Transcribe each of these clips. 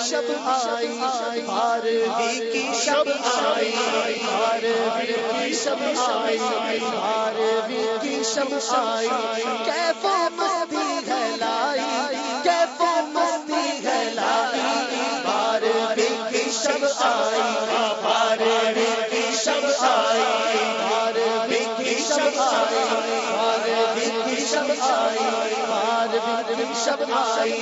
شب آئی ہار کی شب آئی ہار کی شب آئی ہار کی شب آئی کیفو مستی گھلائی کیفو مستی گھلائی ہار کی شب آئی ہار کی شب آئی ہار کی شب آئی ہار کی شب آئی ہار کی شب آئی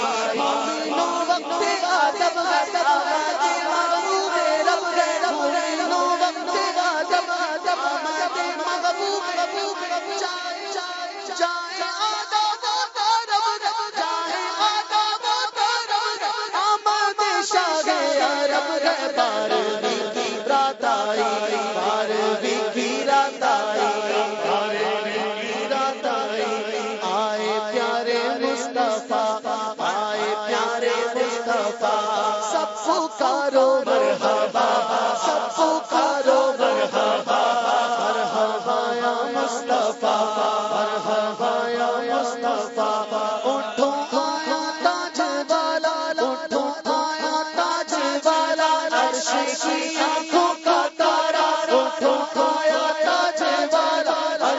تارا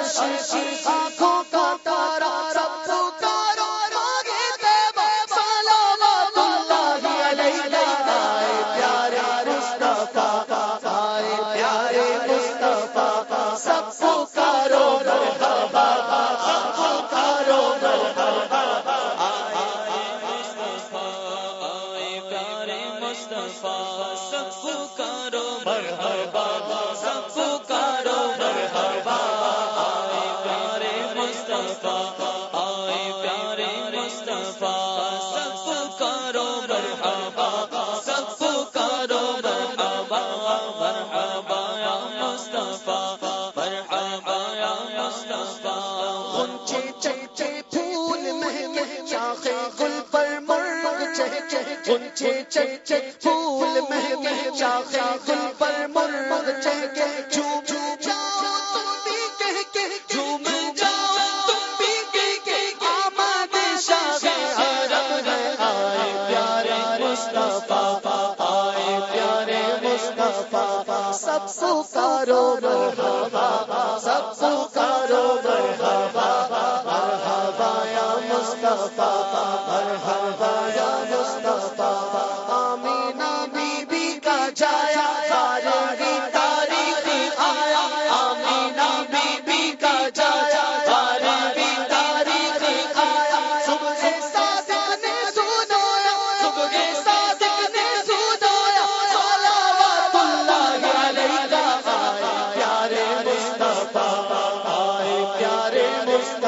شیشی مرحبا سب پکارو مرحبا آئے پیارے مصطفیٰ، آئے پیارے مصطفیٰ۔ سب پکارو مرحبا سب پکارو مرحبا مرحبا یا مصطفیٰ مرحبا یا مصطفیٰ۔ غنچے چنچے پھول مہکے شاخے گل پر مر چہچے غنچے چنچے پھول مہکے شاخے سب پکارو مرحبا، سب پکارو مرحبا مرحبا یا مصطفیٰ، مرحبا یا مصطفیٰ، آمینہ بی بی کا جائے۔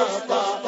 مصطفیٰ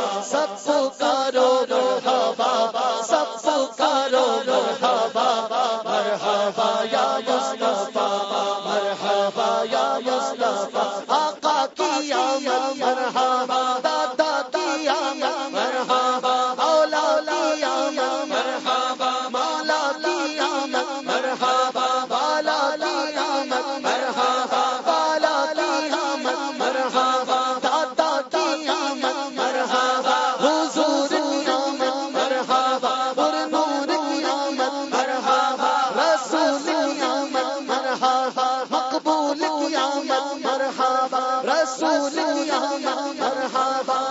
مرحبا